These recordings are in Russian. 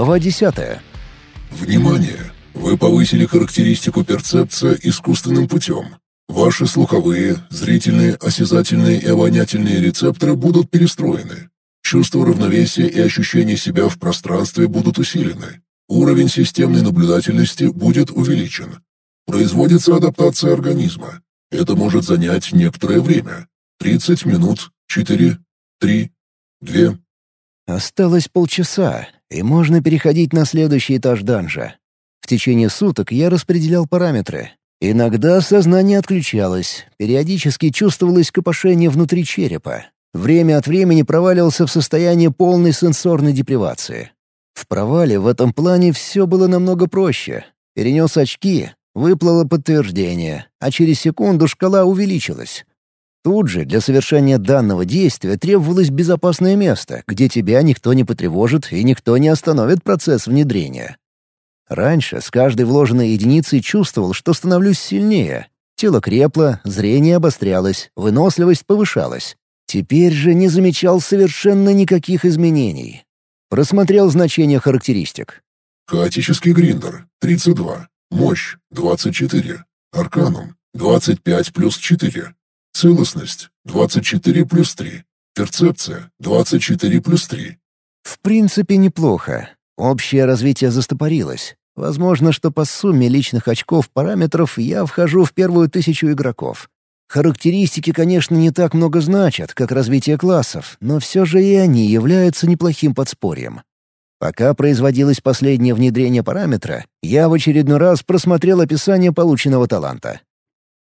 Глава 10. Внимание! Вы повысили характеристику перцепция искусственным путем. Ваши слуховые, зрительные, осязательные и обонятельные рецепторы будут перестроены. Чувство равновесия и ощущение себя в пространстве будут усилены. Уровень системной наблюдательности будет увеличен. Производится адаптация организма. Это может занять некоторое время. 30 минут, 4, 3, 2. Осталось полчаса, и можно переходить на следующий этаж данжа. В течение суток я распределял параметры. Иногда сознание отключалось, периодически чувствовалось копошение внутри черепа. Время от времени проваливался в состояние полной сенсорной депривации. В провале в этом плане все было намного проще. Перенес очки, выплыло подтверждение, а через секунду шкала увеличилась. Тут же для совершения данного действия требовалось безопасное место, где тебя никто не потревожит и никто не остановит процесс внедрения. Раньше с каждой вложенной единицей чувствовал, что становлюсь сильнее. Тело крепло, зрение обострялось, выносливость повышалась. Теперь же не замечал совершенно никаких изменений. Просмотрел значение характеристик. Хаотический гриндер — 32. Мощь — 24. Арканум — 25 плюс 4. Целостность — 24 плюс 3. Перцепция — 24 плюс 3. В принципе, неплохо. Общее развитие застопорилось. Возможно, что по сумме личных очков параметров я вхожу в первую тысячу игроков. Характеристики, конечно, не так много значат, как развитие классов, но все же и они являются неплохим подспорьем. Пока производилось последнее внедрение параметра, я в очередной раз просмотрел описание полученного таланта.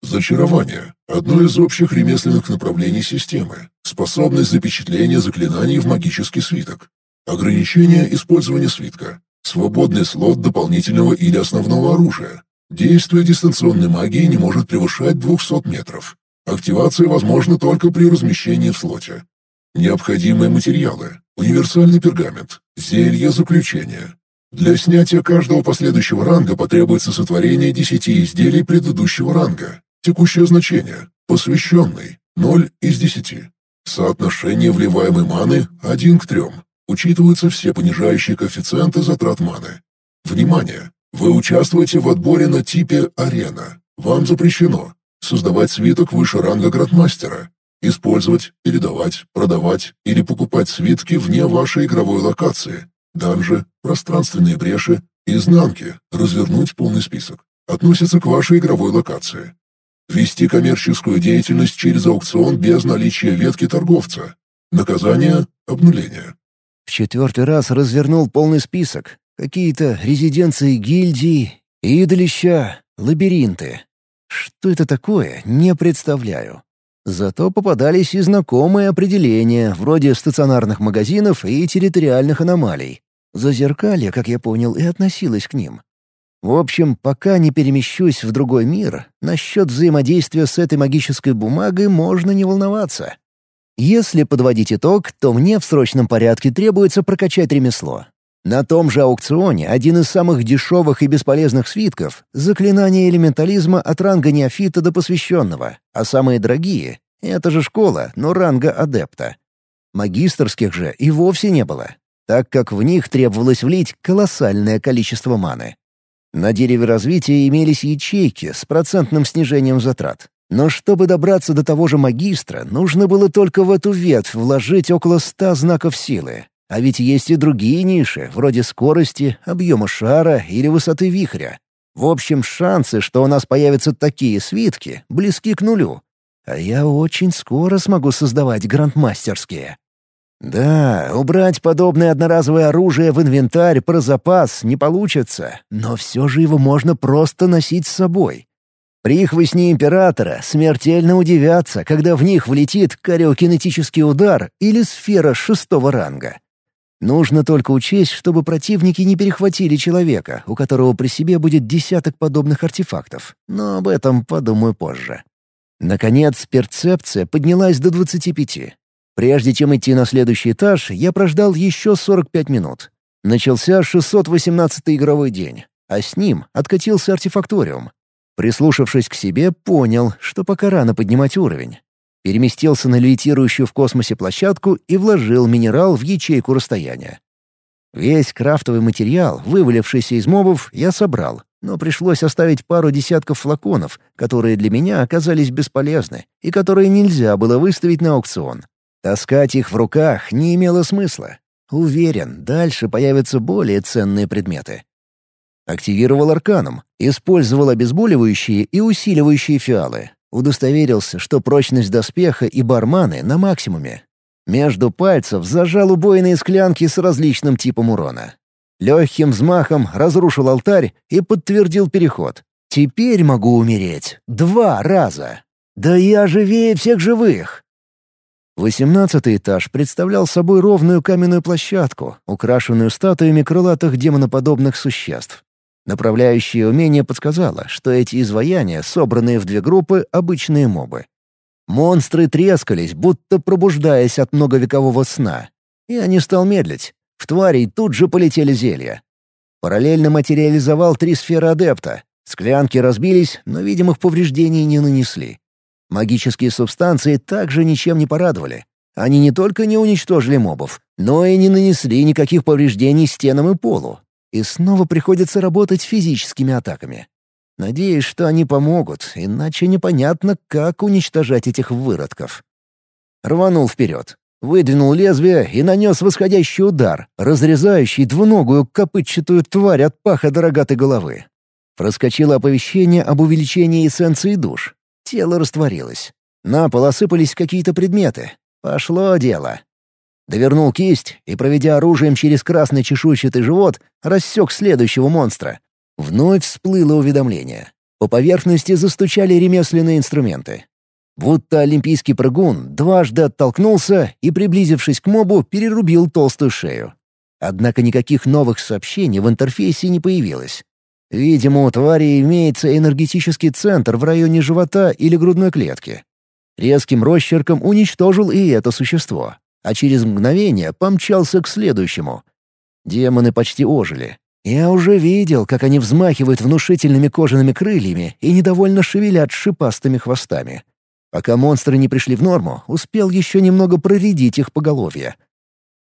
Зачарование — одно из общих ремесленных направлений системы. Способность запечатления заклинаний в магический свиток. Ограничение использования свитка. Свободный слот дополнительного или основного оружия. Действие дистанционной магии не может превышать 200 метров. Активация возможна только при размещении в слоте. Необходимые материалы. Универсальный пергамент. Зелье заключения. Для снятия каждого последующего ранга потребуется сотворение 10 изделий предыдущего ранга. Текущее значение. Посвященный. 0 из 10. Соотношение вливаемой маны 1 к 3. Учитываются все понижающие коэффициенты затрат маны. Внимание! Вы участвуете в отборе на типе «Арена». Вам запрещено создавать свиток выше ранга градмастера, использовать, передавать, продавать или покупать свитки вне вашей игровой локации, данжи, пространственные бреши, изнанки, развернуть полный список. Относится к вашей игровой локации. Вести коммерческую деятельность через аукцион без наличия ветки торговца. Наказание — обнуление. В четвертый раз развернул полный список. Какие-то резиденции гильдии, идолища, лабиринты. Что это такое, не представляю. Зато попадались и знакомые определения, вроде стационарных магазинов и территориальных аномалий. Зазеркалье, как я понял, и относилось к ним. В общем, пока не перемещусь в другой мир, насчет взаимодействия с этой магической бумагой можно не волноваться. Если подводить итог, то мне в срочном порядке требуется прокачать ремесло. На том же аукционе один из самых дешевых и бесполезных свитков — заклинание элементализма от ранга неофита до посвященного, а самые дорогие — это же школа, но ранга адепта. Магистрских же и вовсе не было, так как в них требовалось влить колоссальное количество маны. На дереве развития имелись ячейки с процентным снижением затрат. Но чтобы добраться до того же магистра, нужно было только в эту ветвь вложить около ста знаков силы. А ведь есть и другие ниши, вроде скорости, объема шара или высоты вихря. В общем, шансы, что у нас появятся такие свитки, близки к нулю. А я очень скоро смогу создавать грандмастерские. Да, убрать подобное одноразовое оружие в инвентарь про запас не получится, но все же его можно просто носить с собой. Прихвостни Императора смертельно удивятся, когда в них влетит кариокинетический удар или сфера шестого ранга. Нужно только учесть, чтобы противники не перехватили человека, у которого при себе будет десяток подобных артефактов, но об этом подумаю позже. Наконец, перцепция поднялась до 25. Прежде чем идти на следующий этаж, я прождал еще 45 минут. Начался 618-й игровой день, а с ним откатился артефакториум. Прислушавшись к себе, понял, что пока рано поднимать уровень. Переместился на левитирующую в космосе площадку и вложил минерал в ячейку расстояния. Весь крафтовый материал, вывалившийся из мобов, я собрал, но пришлось оставить пару десятков флаконов, которые для меня оказались бесполезны и которые нельзя было выставить на аукцион. Таскать их в руках не имело смысла. Уверен, дальше появятся более ценные предметы. Активировал арканом, использовал обезболивающие и усиливающие фиалы. Удостоверился, что прочность доспеха и барманы на максимуме. Между пальцев зажал убойные склянки с различным типом урона. Легким взмахом разрушил алтарь и подтвердил переход. Теперь могу умереть. Два раза. Да я живее всех живых. Восемнадцатый этаж представлял собой ровную каменную площадку, украшенную статуями крылатых демоноподобных существ. Направляющее умение подсказало, что эти изваяния, собранные в две группы, обычные мобы. Монстры трескались, будто пробуждаясь от многовекового сна. Я не стал медлить. В тварей тут же полетели зелья. Параллельно материализовал три сферы адепта. Склянки разбились, но видимых повреждений не нанесли. Магические субстанции также ничем не порадовали. Они не только не уничтожили мобов, но и не нанесли никаких повреждений стенам и полу. И снова приходится работать физическими атаками. Надеюсь, что они помогут, иначе непонятно, как уничтожать этих выродков. Рванул вперед, выдвинул лезвие и нанес восходящий удар, разрезающий двуногую копытчатую тварь от паха до рогатой головы. Проскочило оповещение об увеличении эссенции душ. Тело растворилось. На пол осыпались какие-то предметы. Пошло дело. Довернул кисть и, проведя оружием через красный чешуйчатый живот, рассек следующего монстра. Вновь всплыло уведомление. По поверхности застучали ремесленные инструменты. Будто олимпийский прыгун дважды оттолкнулся и, приблизившись к мобу, перерубил толстую шею. Однако никаких новых сообщений в интерфейсе не появилось. Видимо, у твари имеется энергетический центр в районе живота или грудной клетки. Резким росчерком уничтожил и это существо, а через мгновение помчался к следующему. Демоны почти ожили. Я уже видел, как они взмахивают внушительными кожаными крыльями и недовольно шевелят шипастыми хвостами. Пока монстры не пришли в норму, успел еще немного проредить их поголовье.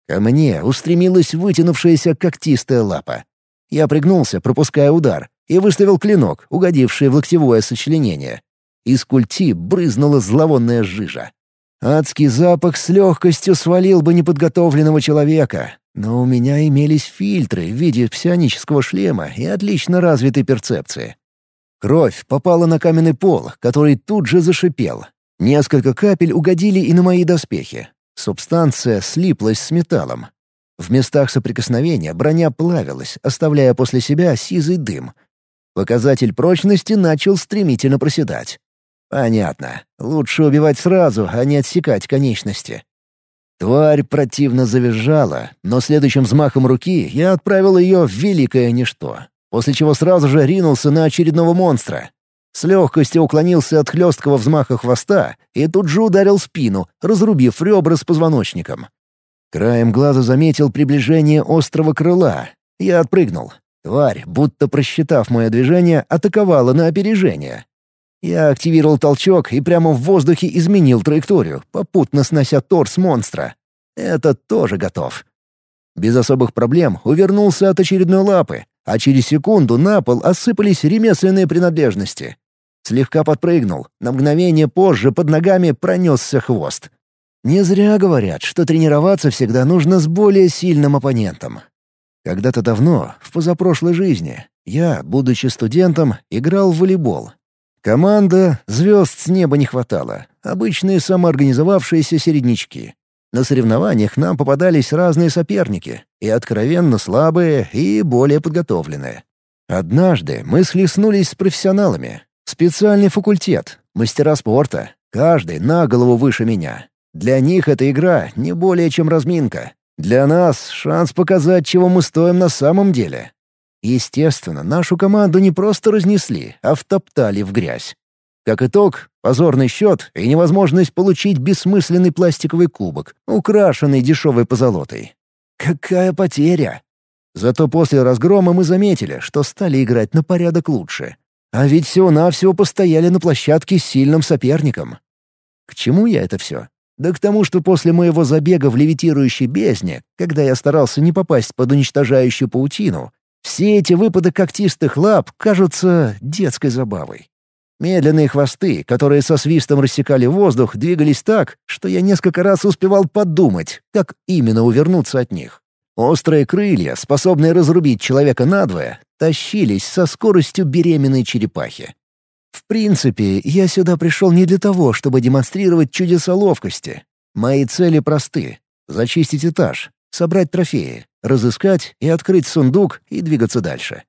Ко мне устремилась вытянувшаяся когтистая лапа. Я пригнулся, пропуская удар, и выставил клинок, угодивший в локтевое сочленение. Из культи брызнула зловонная жижа. Адский запах с легкостью свалил бы неподготовленного человека, но у меня имелись фильтры в виде псионического шлема и отлично развитой перцепции. Кровь попала на каменный пол, который тут же зашипел. Несколько капель угодили и на мои доспехи. Субстанция слиплась с металлом, в местах соприкосновения броня плавилась, оставляя после себя сизый дым. Показатель прочности начал стремительно проседать. Понятно. Лучше убивать сразу, а не отсекать конечности. Тварь противно завизжала, но следующим взмахом руки я отправил ее в великое ничто, после чего сразу же ринулся на очередного монстра. С легкостью уклонился от хлесткого взмаха хвоста и тут же ударил спину, разрубив ребра с позвоночником. Краем глаза заметил приближение острого крыла. Я отпрыгнул. Тварь, будто просчитав мое движение, атаковала на опережение. Я активировал толчок и прямо в воздухе изменил траекторию, попутно снося торс монстра. Это тоже готов. Без особых проблем увернулся от очередной лапы, а через секунду на пол осыпались ремесленные принадлежности. Слегка подпрыгнул, на мгновение позже под ногами пронесся хвост. Не зря говорят, что тренироваться всегда нужно с более сильным оппонентом. Когда-то давно, в позапрошлой жизни, я, будучи студентом, играл в волейбол. Команда, звезд с неба не хватало, обычные самоорганизовавшиеся середнячки. На соревнованиях нам попадались разные соперники, и откровенно слабые, и более подготовленные. Однажды мы схлестнулись с профессионалами. Специальный факультет, мастера спорта, каждый на голову выше меня. Для них эта игра не более чем разминка. Для нас — шанс показать, чего мы стоим на самом деле. Естественно, нашу команду не просто разнесли, а втоптали в грязь. Как итог, позорный счет и невозможность получить бессмысленный пластиковый кубок, украшенный дешевой позолотой. Какая потеря! Зато после разгрома мы заметили, что стали играть на порядок лучше. А ведь всего-навсего постояли на площадке с сильным соперником. К чему я это все? Да к тому, что после моего забега в левитирующей бездне, когда я старался не попасть под уничтожающую паутину, все эти выпады когтистых лап кажутся детской забавой. Медленные хвосты, которые со свистом рассекали воздух, двигались так, что я несколько раз успевал подумать, как именно увернуться от них. Острые крылья, способные разрубить человека надвое, тащились со скоростью беременной черепахи. В принципе, я сюда пришел не для того, чтобы демонстрировать чудеса ловкости. Мои цели просты — зачистить этаж, собрать трофеи, разыскать и открыть сундук и двигаться дальше.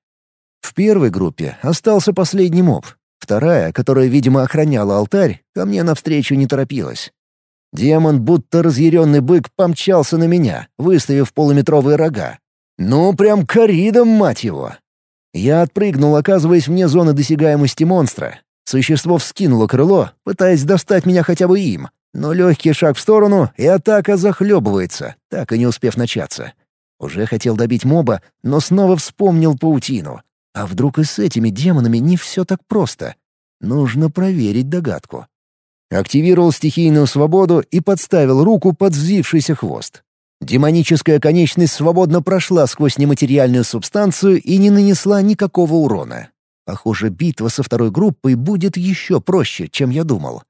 В первой группе остался последний моб. Вторая, которая, видимо, охраняла алтарь, ко мне навстречу не торопилась. Демон, будто разъяренный бык, помчался на меня, выставив полуметровые рога. Ну, прям коридом, мать его! Я отпрыгнул, оказываясь вне зоны досягаемости монстра. Существо вскинуло крыло, пытаясь достать меня хотя бы им, но легкий шаг в сторону, и атака захлебывается, так и не успев начаться. Уже хотел добить моба, но снова вспомнил паутину. А вдруг и с этими демонами не все так просто? Нужно проверить догадку. Активировал стихийную свободу и подставил руку под взвившийся хвост. Демоническая конечность свободно прошла сквозь нематериальную субстанцию и не нанесла никакого урона. Похоже, битва со второй группой будет еще проще, чем я думал.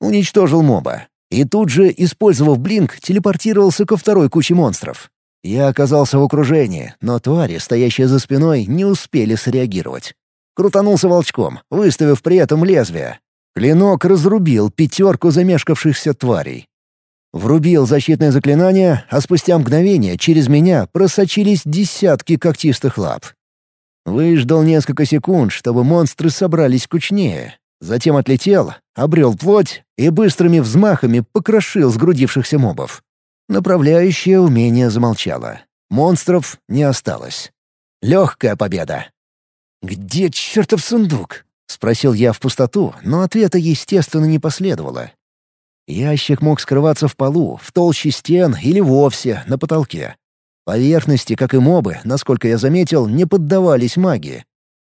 Уничтожил моба. И тут же, использовав блинк, телепортировался ко второй куче монстров. Я оказался в окружении, но твари, стоящие за спиной, не успели среагировать. Крутанулся волчком, выставив при этом лезвие. Клинок разрубил пятерку замешкавшихся тварей. Врубил защитное заклинание, а спустя мгновение через меня просочились десятки когтистых лап. Выждал несколько секунд, чтобы монстры собрались кучнее. Затем отлетел, обрел плоть и быстрыми взмахами покрошил сгрудившихся мобов. Направляющее умение замолчало. Монстров не осталось. Легкая победа. «Где чертов сундук?» — спросил я в пустоту, но ответа, естественно, не последовало. Ящик мог скрываться в полу, в толще стен или вовсе на потолке. Поверхности, как и мобы, насколько я заметил, не поддавались магии.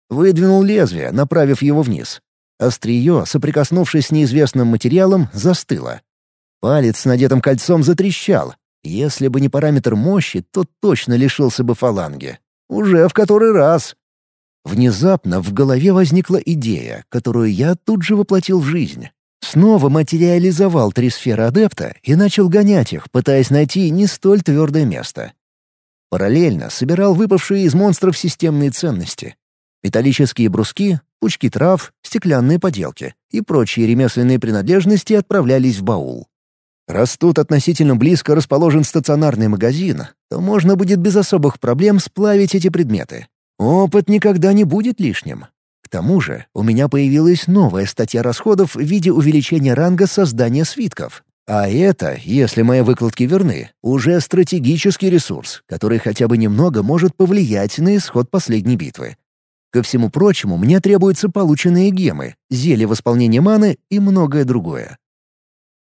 Выдвинул лезвие, направив его вниз. Острие, соприкоснувшись с неизвестным материалом, застыло. Палец с надетым кольцом затрещал. Если бы не параметр мощи, то точно лишился бы фаланги. Уже в который раз. Внезапно в голове возникла идея, которую я тут же воплотил в жизнь. Снова материализовал три сферы адепта и начал гонять их, пытаясь найти не столь твердое место. Параллельно собирал выпавшие из монстров системные ценности. Металлические бруски, пучки трав, стеклянные поделки и прочие ремесленные принадлежности отправлялись в баул. Раз тут относительно близко расположен стационарный магазин, то можно будет без особых проблем сплавить эти предметы. Опыт никогда не будет лишним тому же у меня появилась новая статья расходов в виде увеличения ранга создания свитков. А это, если мои выкладки верны, уже стратегический ресурс, который хотя бы немного может повлиять на исход последней битвы. Ко всему прочему, мне требуются полученные гемы, зелье восполнения маны и многое другое.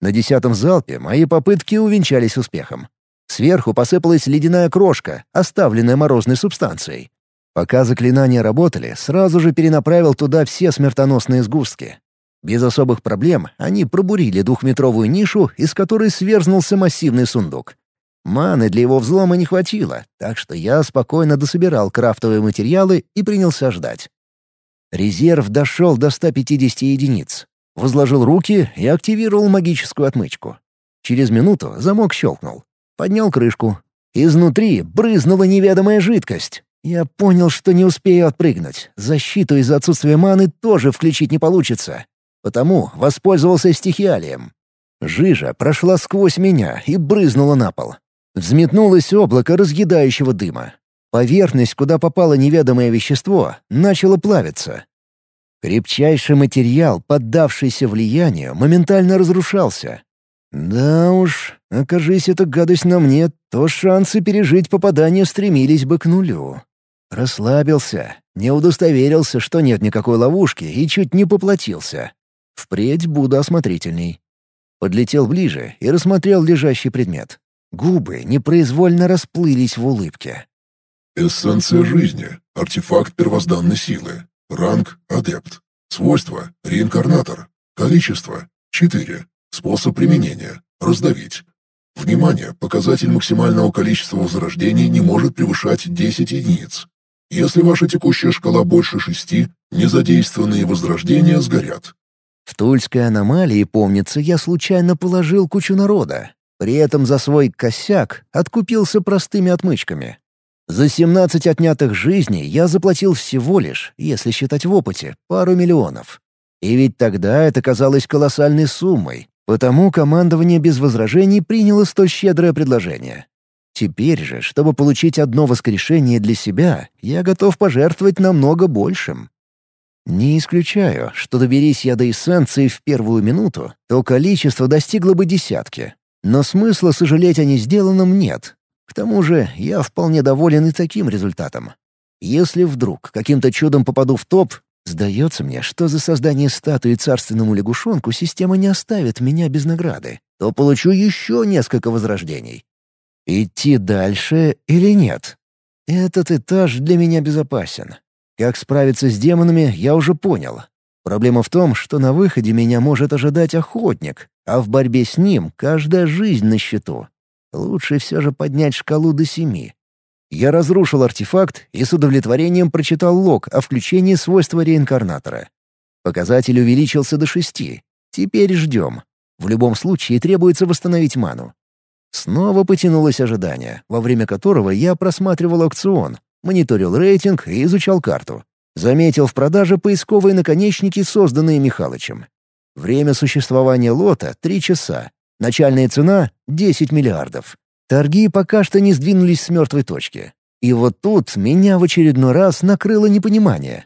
На десятом залпе мои попытки увенчались успехом. Сверху посыпалась ледяная крошка, оставленная морозной субстанцией. Пока заклинания работали, сразу же перенаправил туда все смертоносные сгустки. Без особых проблем они пробурили двухметровую нишу, из которой сверзнулся массивный сундук. Маны для его взлома не хватило, так что я спокойно дособирал крафтовые материалы и принялся ждать. Резерв дошел до 150 единиц. Возложил руки и активировал магическую отмычку. Через минуту замок щелкнул. Поднял крышку. Изнутри брызнула неведомая жидкость. Я понял, что не успею отпрыгнуть. Защиту из-за отсутствия маны тоже включить не получится. Потому воспользовался стихиалием. Жижа прошла сквозь меня и брызнула на пол. Взметнулось облако разъедающего дыма. Поверхность, куда попало неведомое вещество, начала плавиться. Крепчайший материал, поддавшийся влиянию, моментально разрушался. Да уж, окажись эта гадость на мне, то шансы пережить попадание стремились бы к нулю. Расслабился, не удостоверился, что нет никакой ловушки и чуть не поплатился. Впредь буду осмотрительней. Подлетел ближе и рассмотрел лежащий предмет. Губы непроизвольно расплылись в улыбке. Эссенция жизни. Артефакт первозданной силы. Ранг — адепт. Свойства — реинкарнатор. Количество — 4. Способ применения. Раздавить. Внимание! Показатель максимального количества возрождений не может превышать 10 единиц. Если ваша текущая шкала больше шести, незадействованные возрождения сгорят. В Тульской аномалии, помнится, я случайно положил кучу народа. При этом за свой косяк откупился простыми отмычками. За 17 отнятых жизней я заплатил всего лишь, если считать в опыте, пару миллионов. И ведь тогда это казалось колоссальной суммой, потому командование без возражений приняло столь щедрое предложение. Теперь же, чтобы получить одно воскрешение для себя, я готов пожертвовать намного большим. Не исключаю, что доберись я до эссенции в первую минуту, то количество достигло бы десятки. Но смысла сожалеть о несделанном нет. К тому же я вполне доволен и таким результатом. Если вдруг каким-то чудом попаду в топ, сдается мне, что за создание статуи царственному лягушонку система не оставит меня без награды, то получу еще несколько возрождений. Идти дальше или нет? Этот этаж для меня безопасен. Как справиться с демонами, я уже понял. Проблема в том, что на выходе меня может ожидать охотник, а в борьбе с ним каждая жизнь на счету. Лучше все же поднять шкалу до семи. Я разрушил артефакт и с удовлетворением прочитал лог о включении свойства реинкарнатора. Показатель увеличился до шести. Теперь ждем. В любом случае требуется восстановить ману. Снова потянулось ожидание, во время которого я просматривал аукцион, мониторил рейтинг и изучал карту. Заметил в продаже поисковые наконечники, созданные Михалычем. Время существования лота — три часа. Начальная цена — 10 миллиардов. Торги пока что не сдвинулись с мертвой точки. И вот тут меня в очередной раз накрыло непонимание.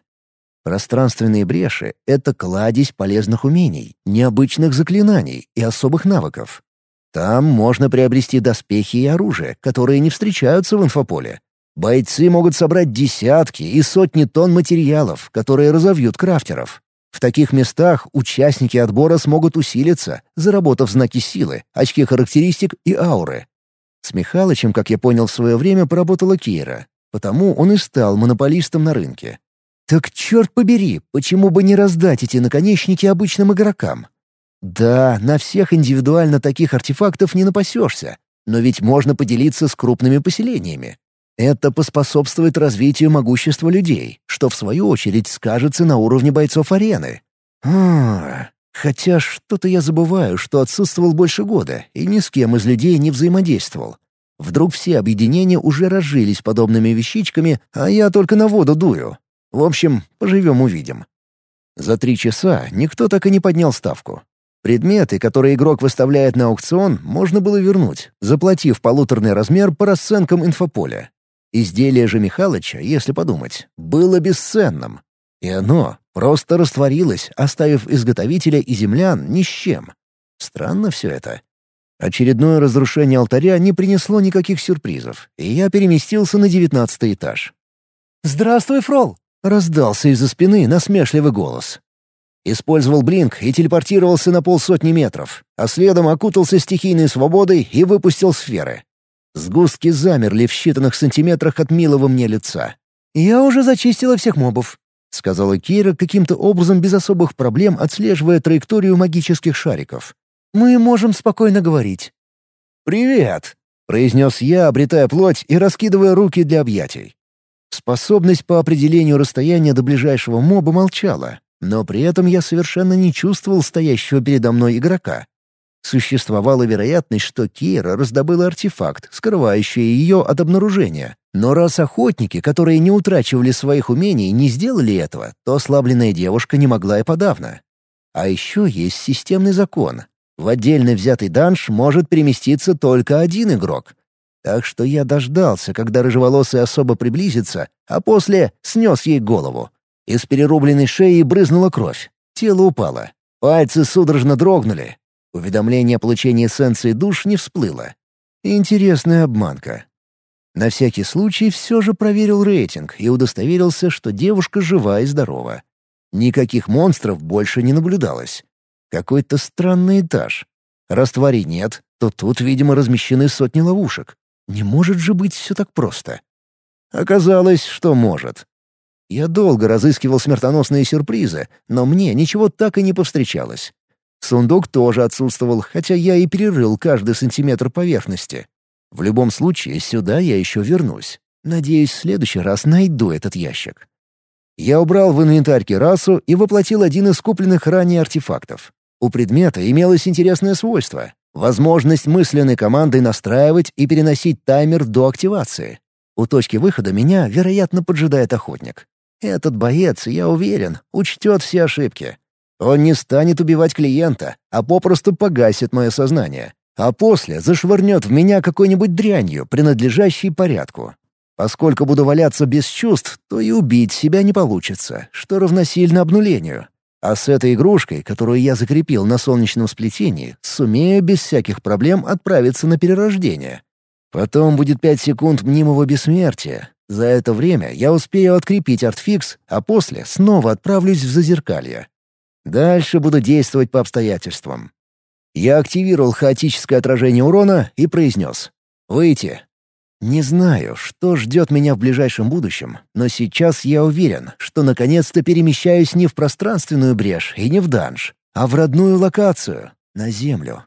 Пространственные бреши — это кладезь полезных умений, необычных заклинаний и особых навыков. Там можно приобрести доспехи и оружие, которые не встречаются в инфополе. Бойцы могут собрать десятки и сотни тонн материалов, которые разовьют крафтеров. В таких местах участники отбора смогут усилиться, заработав знаки силы, очки характеристик и ауры. С Михалычем, как я понял, в свое время поработала Кира, потому он и стал монополистом на рынке. Так черт побери, почему бы не раздать эти наконечники обычным игрокам? Да, на всех индивидуально таких артефактов не напасешься, но ведь можно поделиться с крупными поселениями. Это поспособствует развитию могущества людей, что в свою очередь скажется на уровне бойцов арены. А, хотя что-то я забываю, что отсутствовал больше года и ни с кем из людей не взаимодействовал. Вдруг все объединения уже разжились подобными вещичками, а я только на воду дую. В общем, поживем-увидим. За три часа никто так и не поднял ставку. Предметы, которые игрок выставляет на аукцион, можно было вернуть, заплатив полуторный размер по расценкам инфополя. Изделие же Михалыча, если подумать, было бесценным. И оно просто растворилось, оставив изготовителя и землян ни с чем. Странно все это. Очередное разрушение алтаря не принесло никаких сюрпризов, и я переместился на девятнадцатый этаж. «Здравствуй, Фрол!» — раздался из-за спины насмешливый голос. Использовал блинк и телепортировался на полсотни метров, а следом окутался стихийной свободой и выпустил сферы. Сгустки замерли в считанных сантиметрах от милого мне лица. «Я уже зачистила всех мобов», — сказала Кира каким-то образом без особых проблем, отслеживая траекторию магических шариков. «Мы можем спокойно говорить». «Привет», — произнес я, обретая плоть и раскидывая руки для объятий. Способность по определению расстояния до ближайшего моба молчала, но при этом я совершенно не чувствовал стоящего передо мной игрока. Существовала вероятность, что Кира раздобыла артефакт, скрывающий ее от обнаружения. Но раз охотники, которые не утрачивали своих умений, не сделали этого, то ослабленная девушка не могла и подавно. А еще есть системный закон. В отдельно взятый данж может переместиться только один игрок. Так что я дождался, когда рыжеволосая особо приблизится, а после снес ей голову. Из перерубленной шеи брызнула кровь. Тело упало. Пальцы судорожно дрогнули. Уведомление о получении эссенции душ не всплыло. Интересная обманка. На всякий случай все же проверил рейтинг и удостоверился, что девушка жива и здорова. Никаких монстров больше не наблюдалось. Какой-то странный этаж. Раз тварей нет, то тут, видимо, размещены сотни ловушек. Не может же быть все так просто. Оказалось, что может. Я долго разыскивал смертоносные сюрпризы, но мне ничего так и не повстречалось. Сундук тоже отсутствовал, хотя я и перерыл каждый сантиметр поверхности. В любом случае, сюда я еще вернусь. Надеюсь, в следующий раз найду этот ящик. Я убрал в инвентарь керасу и воплотил один из купленных ранее артефактов. У предмета имелось интересное свойство — возможность мысленной командой настраивать и переносить таймер до активации. У точки выхода меня, вероятно, поджидает охотник. Этот боец, я уверен, учтет все ошибки. Он не станет убивать клиента, а попросту погасит мое сознание. А после зашвырнет в меня какой-нибудь дрянью, принадлежащей порядку. Поскольку буду валяться без чувств, то и убить себя не получится, что равносильно обнулению. А с этой игрушкой, которую я закрепил на солнечном сплетении, сумею без всяких проблем отправиться на перерождение. Потом будет пять секунд мнимого бессмертия. За это время я успею открепить артфикс, а после снова отправлюсь в зазеркалье. Дальше буду действовать по обстоятельствам. Я активировал хаотическое отражение урона и произнес «Выйти». Не знаю, что ждет меня в ближайшем будущем, но сейчас я уверен, что наконец-то перемещаюсь не в пространственную брешь и не в данж, а в родную локацию — на Землю.